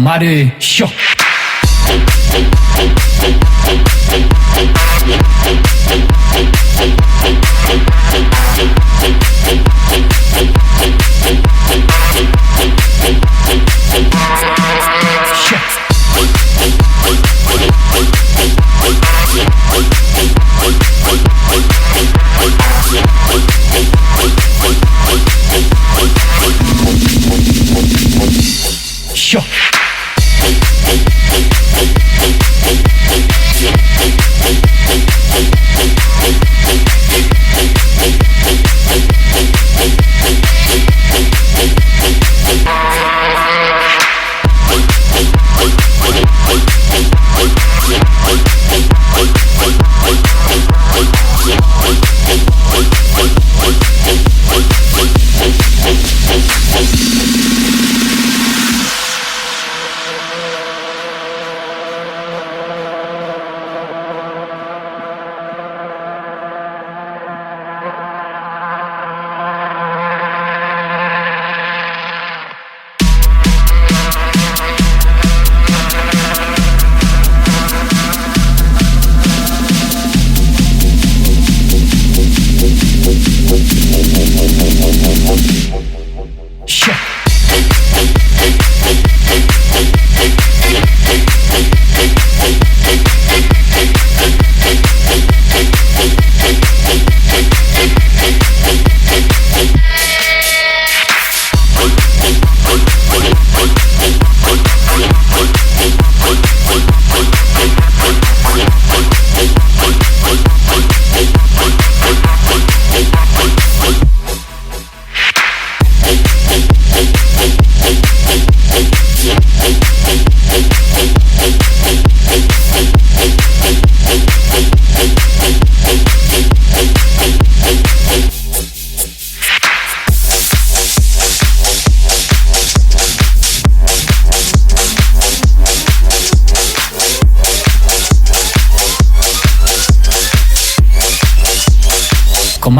Komary, sio!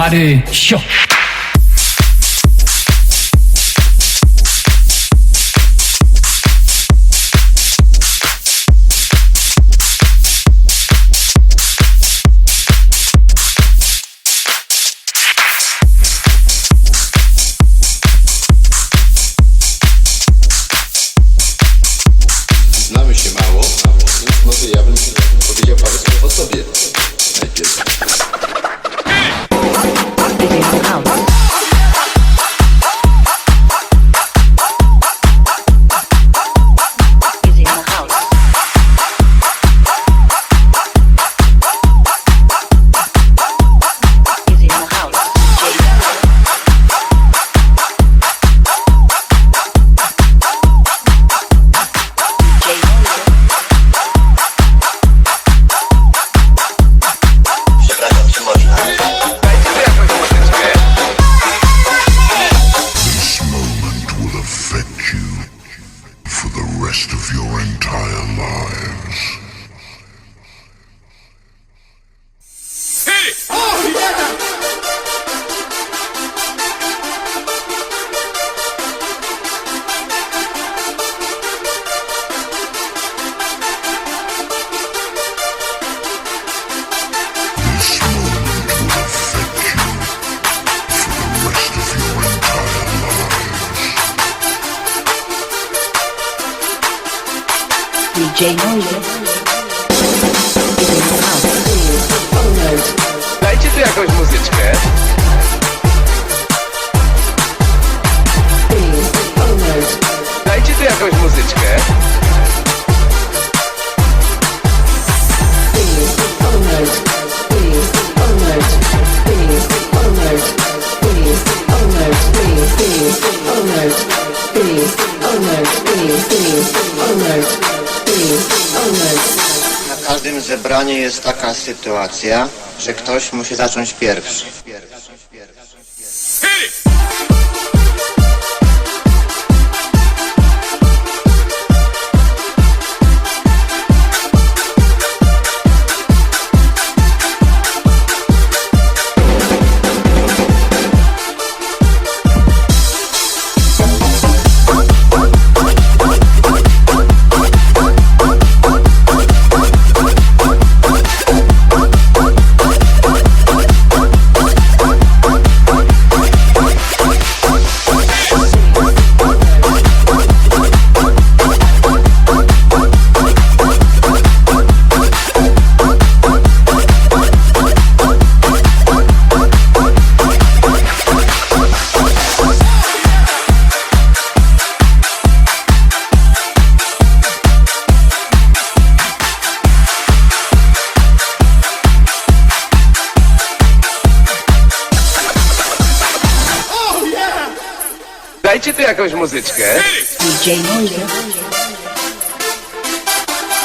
Mary Show. dead. jest taka sytuacja, że ktoś musi zacząć pierwszy. it's good. DJ Noise.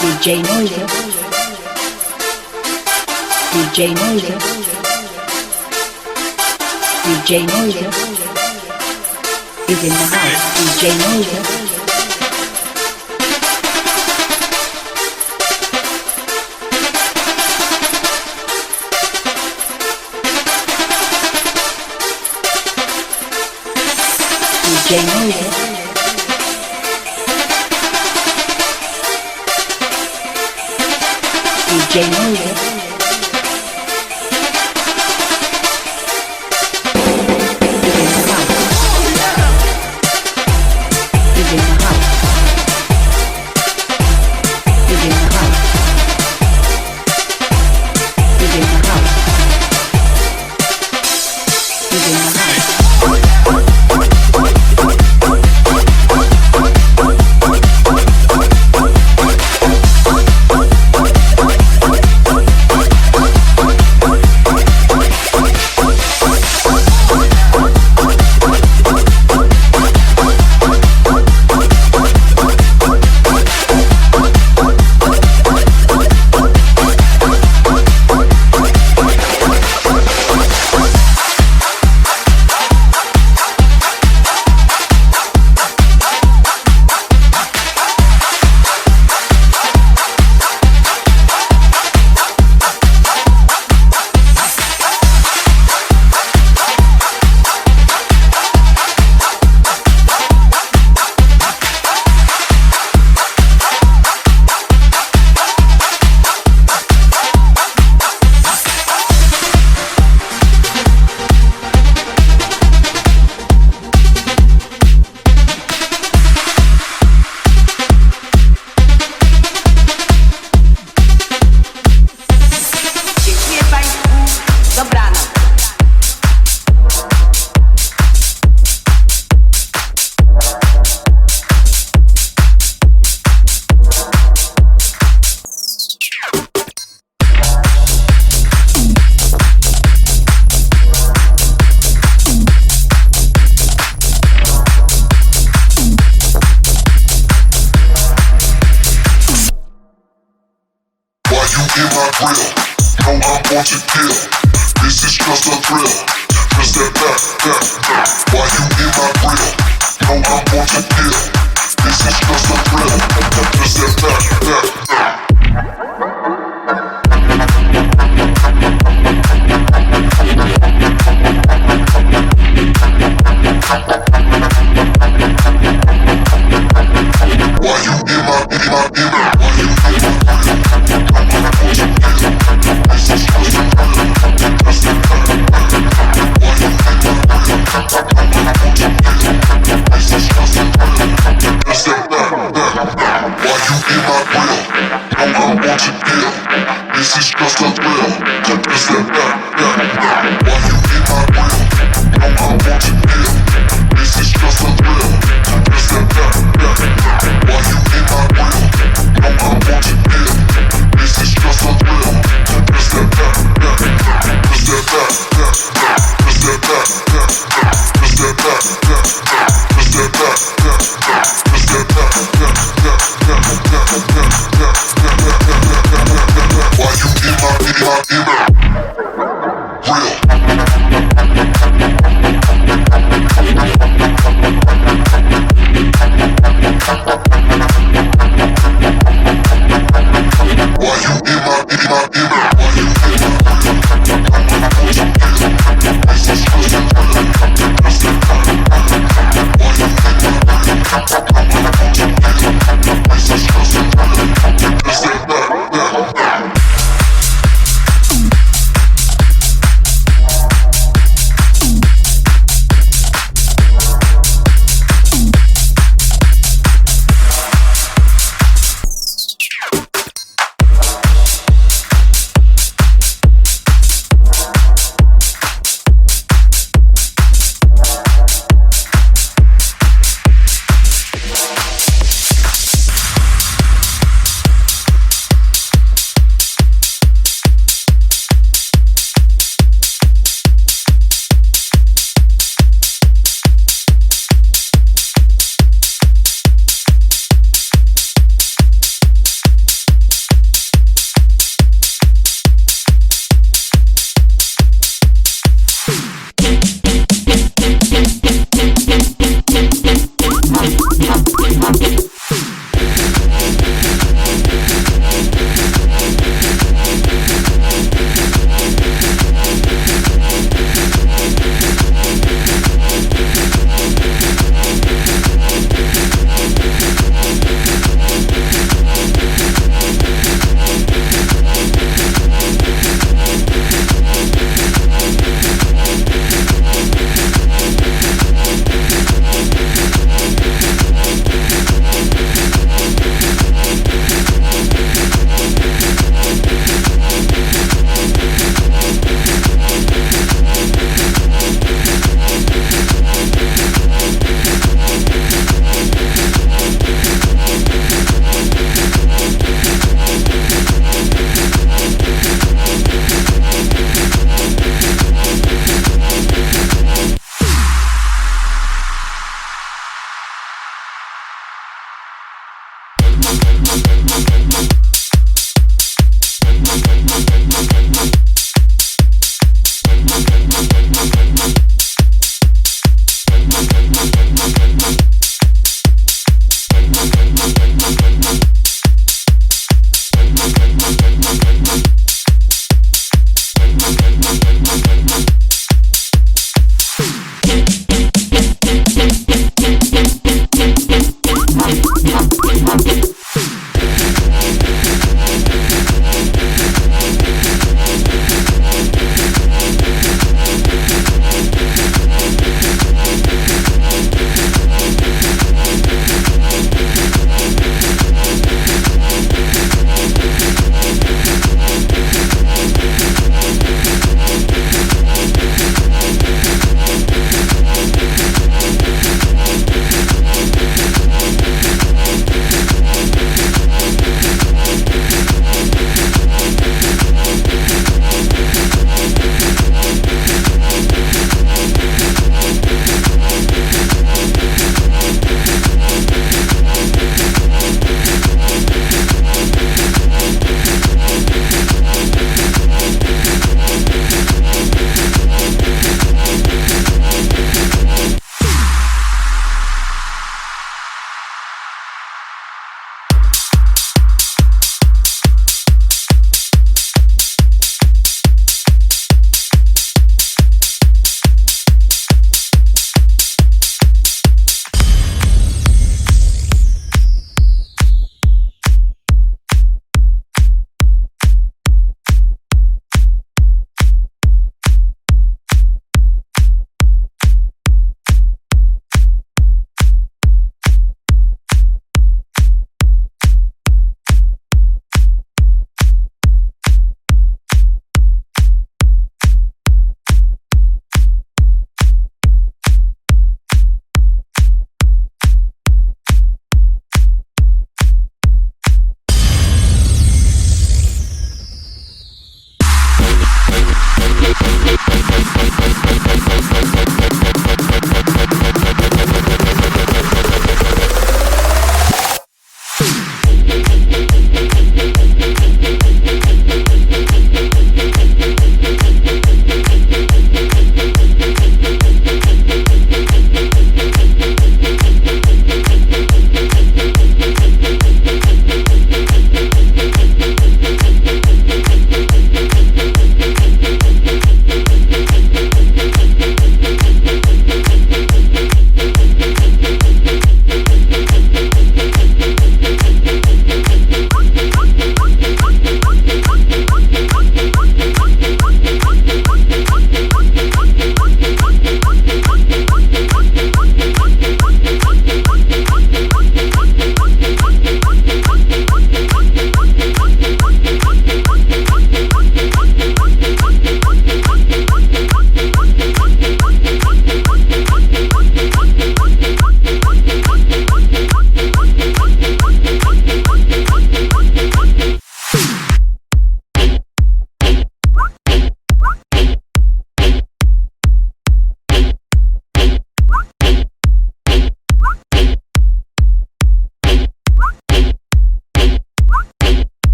DJ Noise. DJ Noise. DJ Noise. Is in the house. DJ Noise. Genelde DJ Mole. real. No, I want to kill. This is just a thrill. Press that back, back, back. Why you in my grill? No, I want to kill. This is just a thrill. Press that back, back, back.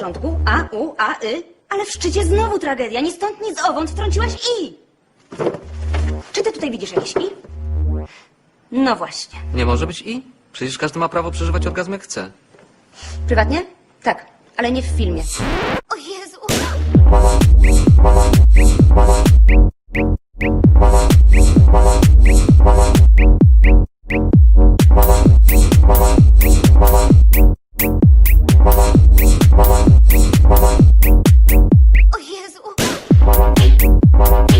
Porządku. A, U, A, Y. Ale w szczycie znowu tragedia. Ni stąd, ni z owąd wtrąciłaś I. Czy ty tutaj widzisz jakieś I? No właśnie. Nie może być i? Przecież każdy ma prawo przeżywać orgazm jak chce. Prywatnie? Tak, ale nie w filmie. O Jezu! O O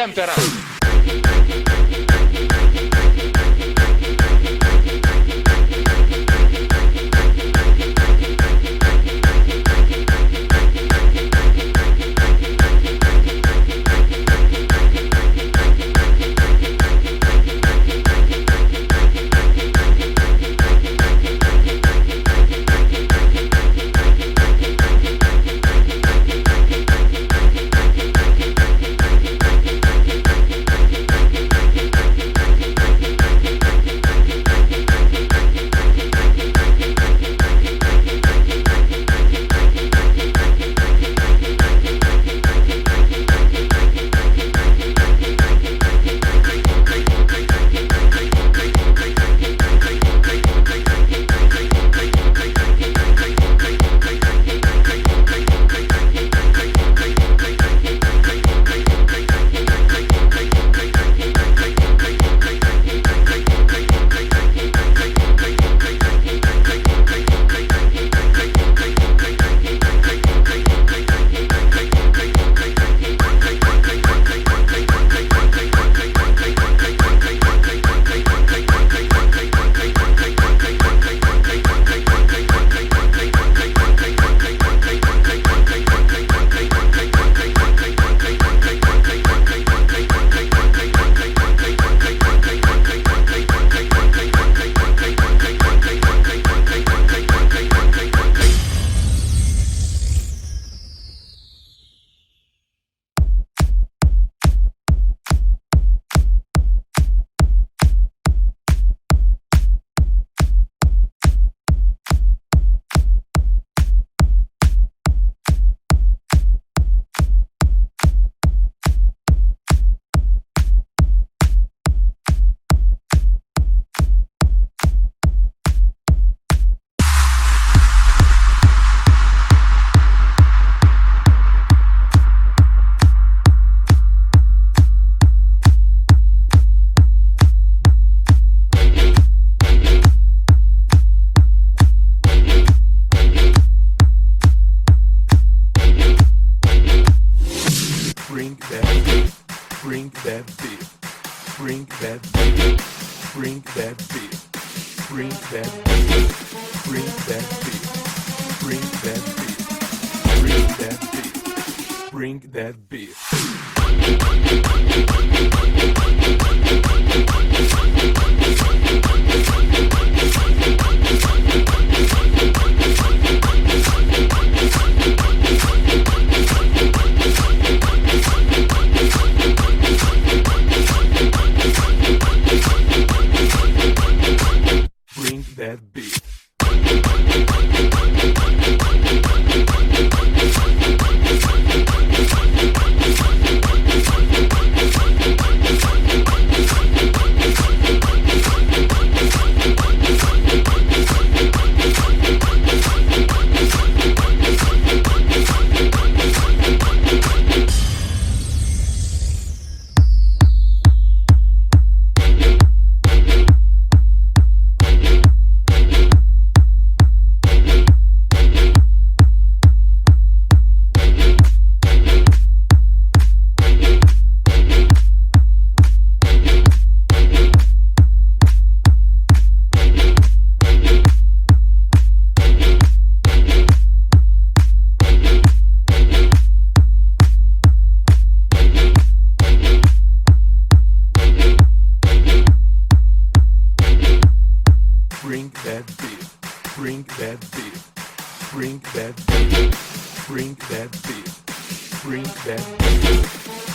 sempre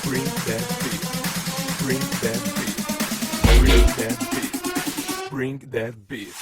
bring that beat, bring that beat, bring that beat. Bring that beat.